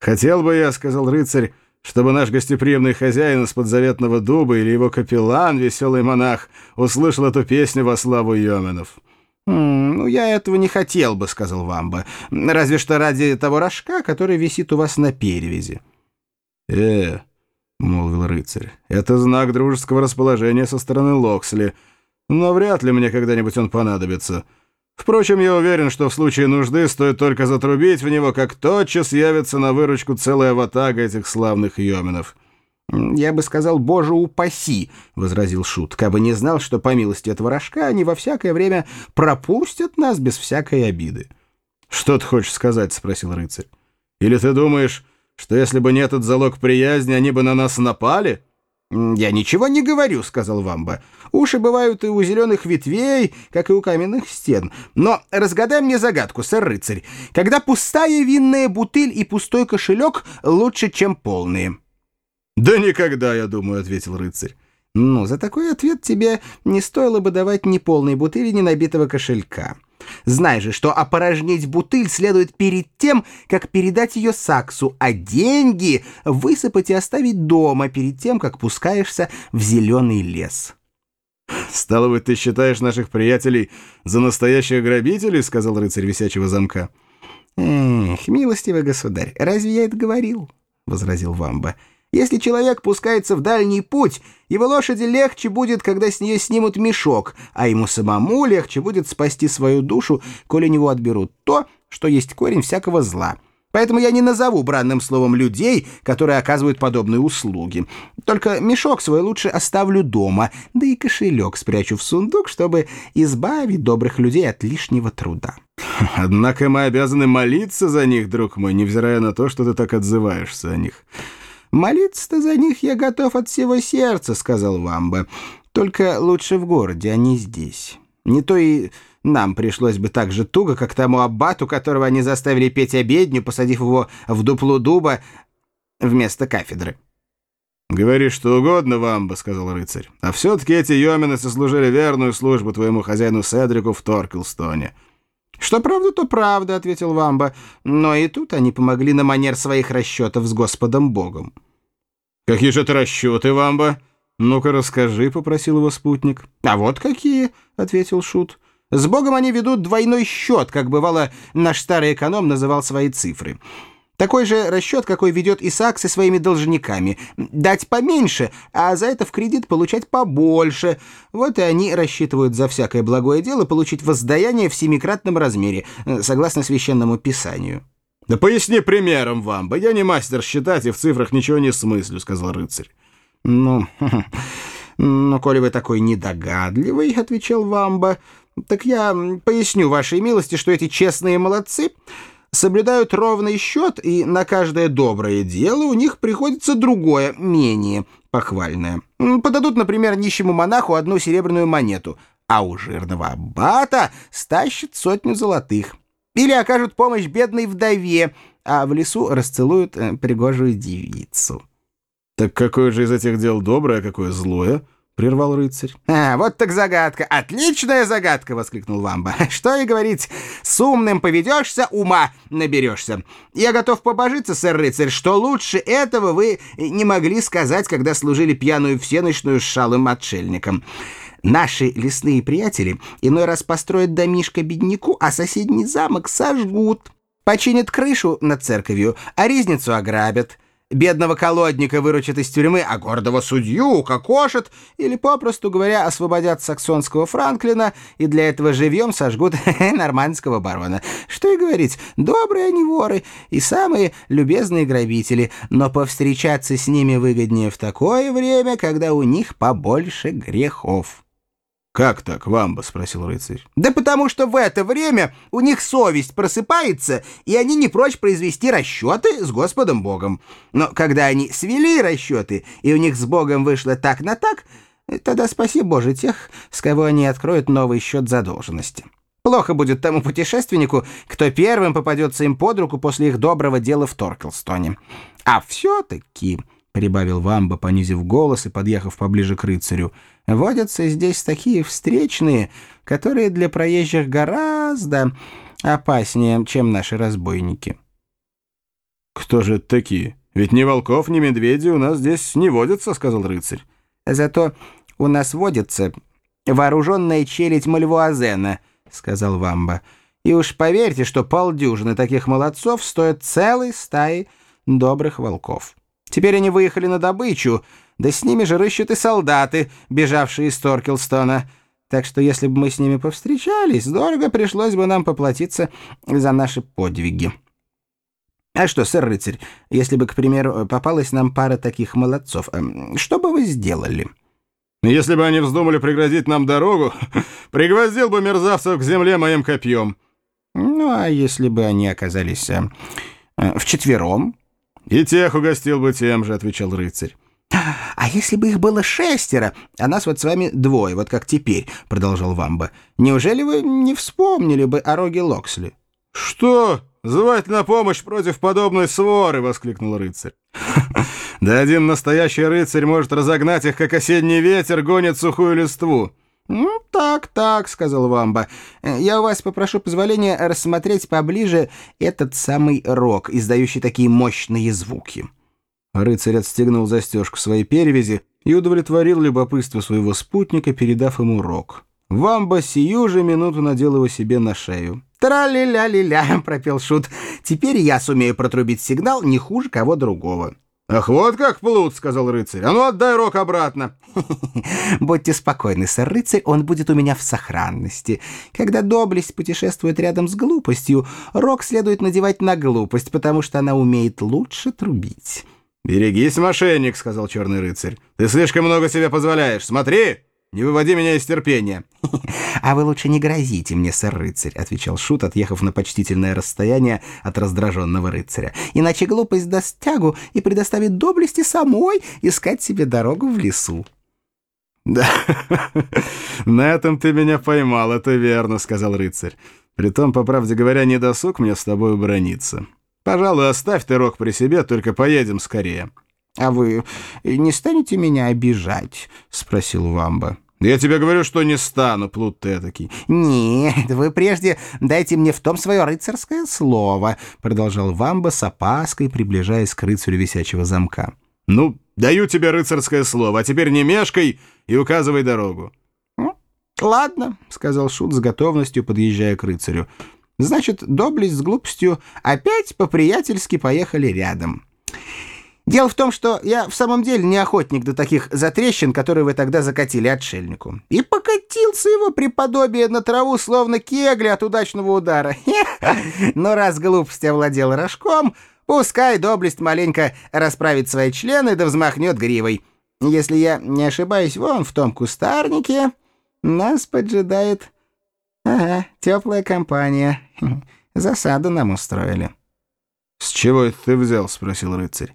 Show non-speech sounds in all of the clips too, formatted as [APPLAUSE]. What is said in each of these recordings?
«Хотел бы я, — сказал рыцарь, — чтобы наш гостеприимный хозяин из подзаветного дуба или его капеллан, веселый монах, услышал эту песню во славу Йоменов». «Ну, я этого не хотел бы», — сказал Вамба. «Разве что ради того рожка, который висит у вас на перевязи». «Э, — молвил рыцарь, — это знак дружеского расположения со стороны Локсли, но вряд ли мне когда-нибудь он понадобится». Впрочем, я уверен, что в случае нужды стоит только затрубить в него, как тотчас явится на выручку целая ватага этих славных йоминов. «Я бы сказал, боже упаси!» — возразил Шут. «Кабы не знал, что по милости этого рожка они во всякое время пропустят нас без всякой обиды». «Что ты хочешь сказать?» — спросил рыцарь. «Или ты думаешь, что если бы не этот залог приязни, они бы на нас напали?» «Я ничего не говорю», — сказал Вамба. «Уши бывают и у зеленых ветвей, как и у каменных стен. Но разгадай мне загадку, сэр-рыцарь. Когда пустая винная бутыль и пустой кошелек лучше, чем полные?» «Да никогда, я думаю», — ответил рыцарь. «Ну, за такой ответ тебе не стоило бы давать ни полной бутыли, ни набитого кошелька». Знай же, что опорожнить бутыль следует перед тем, как передать ее Саксу, а деньги высыпать и оставить дома перед тем, как пускаешься в зеленый лес. «Стало быть, ты считаешь наших приятелей за настоящих грабителей?» — сказал рыцарь висячего замка. «Эх, милостивый государь, разве я это говорил?» — возразил Вамба. Если человек пускается в дальний путь, его лошади легче будет, когда с нее снимут мешок, а ему самому легче будет спасти свою душу, коли него отберут то, что есть корень всякого зла. Поэтому я не назову бранным словом людей, которые оказывают подобные услуги. Только мешок свой лучше оставлю дома, да и кошелек спрячу в сундук, чтобы избавить добрых людей от лишнего труда. Однако мы обязаны молиться за них, друг мой, невзирая на то, что ты так отзываешься о них. «Молиться-то за них я готов от всего сердца», — сказал Вамба. «Только лучше в городе, а не здесь. Не то и нам пришлось бы так же туго, как тому аббату, которого они заставили петь обедню, посадив его в дупло дуба вместо кафедры». «Говори что угодно, Вамба», — сказал рыцарь. «А все-таки эти йомины сослужили верную службу твоему хозяину Седрику в Торкелстоне». «Что правда, то правда», — ответил Вамба. «Но и тут они помогли на манер своих расчетов с Господом Богом». «Какие же это расчеты, Вамба? Ну-ка расскажи», — попросил его спутник. «А вот какие», — ответил Шут. «С Богом они ведут двойной счет, как бывало наш старый эконом называл свои цифры». Такой же расчет, какой ведет Исаак со своими должниками. Дать поменьше, а за это в кредит получать побольше. Вот и они рассчитывают за всякое благое дело получить воздаяние в семикратном размере, э, согласно священному писанию. «Да поясни примером, Вамба. Я не мастер считать и в цифрах ничего не смыслю», — сказал рыцарь. «Ну, [LAUGHS] ну, коли вы такой недогадливый», — отвечал Вамба, — «так я поясню вашей милости, что эти честные молодцы...» соблюдают ровный счет, и на каждое доброе дело у них приходится другое, менее похвальное. Подадут, например, нищему монаху одну серебряную монету, а у жирного аббата стащат сотню золотых. Или окажут помощь бедной вдове, а в лесу расцелуют э, пригожую девицу. «Так какое же из этих дел доброе, а какое злое?» Прервал рыцарь. «А, вот так загадка! Отличная загадка!» — воскликнул Вамба. [LAUGHS] «Что и говорить, с умным поведешься, ума наберешься. Я готов побожиться, сэр-рыцарь, что лучше этого вы не могли сказать, когда служили пьяную всеночную с шалым отшельником». Наши лесные приятели иной раз построят домишко бедняку, а соседний замок сожгут. Починят крышу над церковью, а ризницу ограбят. Бедного колодника выручат из тюрьмы, а гордого судью укокошат или, попросту говоря, освободят саксонского Франклина и для этого живьем сожгут [LAUGHS] нормандского барона. Что и говорить, добрые они воры и самые любезные грабители, но повстречаться с ними выгоднее в такое время, когда у них побольше грехов. «Как так, Вамба?» — спросил рыцарь. «Да потому что в это время у них совесть просыпается, и они не прочь произвести расчеты с Господом Богом. Но когда они свели расчеты, и у них с Богом вышло так на так, тогда спаси Боже тех, с кого они откроют новый счет задолженности. Плохо будет тому путешественнику, кто первым попадется им под руку после их доброго дела в Торкелстоне. А все-таки...» — прибавил Вамба, понизив голос и подъехав поближе к рыцарю. «Водятся здесь такие встречные, которые для проезжих гораздо опаснее, чем наши разбойники». «Кто же это такие? Ведь ни волков, ни медведей у нас здесь не водятся», — сказал рыцарь. «Зато у нас водится вооруженная челядь Мальвуазена», — сказал Вамба. «И уж поверьте, что полдюжины таких молодцов стоят целой стаи добрых волков. Теперь они выехали на добычу, да с ними же рыщут и солдаты, бежавшие из Торкелстона. Так что если бы мы с ними повстречались, дорого пришлось бы нам поплатиться за наши подвиги. А что, сэр-рыцарь, если бы, к примеру, попалась нам пара таких молодцов, эм, что бы вы сделали?» «Если бы они вздумали преградить нам дорогу, [LAUGHS] пригвоздил бы мерзавцев к земле моим копьем». «Ну, а если бы они оказались э, э, вчетвером?» «И тех угостил бы тем же», — отвечал рыцарь. «А если бы их было шестеро, а нас вот с вами двое, вот как теперь», — продолжал Вамба, «неужели вы не вспомнили бы о роге Локсли?» «Что? Звать на помощь против подобной своры!» — воскликнул рыцарь. [LAUGHS] «Да один настоящий рыцарь может разогнать их, как осенний ветер гонит сухую листву». «Ну, так, так», — сказал Вамба. «Я у вас попрошу позволения рассмотреть поближе этот самый рог, издающий такие мощные звуки». Рыцарь отстегнул застежку своей перевязи и удовлетворил любопытство своего спутника, передав ему рог. Вамба сию же минуту надел его себе на шею. «Тра-ля-ля-ля-ля», — пропел Шут. «Теперь я сумею протрубить сигнал не хуже кого другого». «Ах, вот как плут!» — сказал рыцарь. «А ну, отдай рог обратно!» [LAUGHS] «Будьте спокойны, сэр рыцарь, он будет у меня в сохранности. Когда доблесть путешествует рядом с глупостью, рог следует надевать на глупость, потому что она умеет лучше трубить». «Берегись, мошенник», — сказал черный рыцарь. «Ты слишком много себе позволяешь. Смотри, не выводи меня из терпения». [LAUGHS] «А вы лучше не грозите мне, сэр-рыцарь», — отвечал Шут, отъехав на почтительное расстояние от раздраженного рыцаря. «Иначе глупость даст тягу и предоставит доблести самой искать себе дорогу в лесу». [LAUGHS] «Да, на этом ты меня поймал, это верно», — сказал рыцарь. «Притом, по правде говоря, не досуг мне с тобой брониться». Пожалуй, оставь ты рог при себе, только поедем скорее». «А вы не станете меня обижать?» — спросил Вамба. «Я тебе говорю, что не стану, плут ты этакий». «Нет, вы прежде дайте мне в том свое рыцарское слово», — продолжал Вамба с опаской, приближаясь к рыцарю висячего замка. «Ну, даю тебе рыцарское слово, а теперь не мешкай и указывай дорогу». «Ладно», — сказал Шут с готовностью, подъезжая к рыцарю. Значит, доблесть с глупостью опять по-приятельски поехали рядом. Дело в том, что я в самом деле не охотник до таких затрещин, которые вы тогда закатили отшельнику. И покатился его преподобие на траву, словно кегли от удачного удара. [LAUGHS] Но раз глупость овладела рожком, пускай доблесть маленько расправит свои члены да взмахнет гривой. Если я не ошибаюсь, вон в том кустарнике нас поджидает «Ага, теплая компания. [LAUGHS] Засаду нам устроили». «С чего это ты взял?» — спросил рыцарь.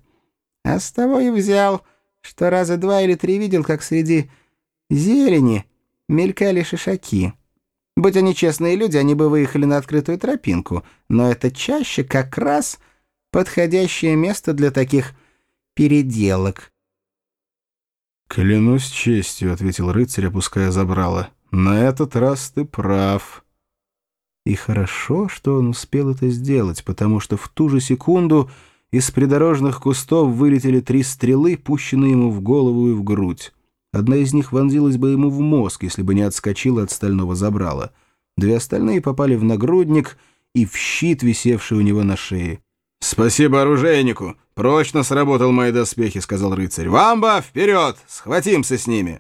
«А с того и взял, что раза два или три видел, как среди зелени мелькали шишаки. Будь они честные люди, они бы выехали на открытую тропинку, но это чаще как раз подходящее место для таких переделок». «Клянусь честью», — ответил рыцарь, опуская забрало. На этот раз ты прав. И хорошо, что он успел это сделать, потому что в ту же секунду из придорожных кустов вылетели три стрелы, пущенные ему в голову и в грудь. Одна из них вонзилась бы ему в мозг, если бы не отскочила от стального забрала. Две остальные попали в нагрудник и в щит, висевший у него на шее. «Спасибо оружейнику! Прочно сработал мои доспехи», — сказал рыцарь. «Вамба, вперед! Схватимся с ними!»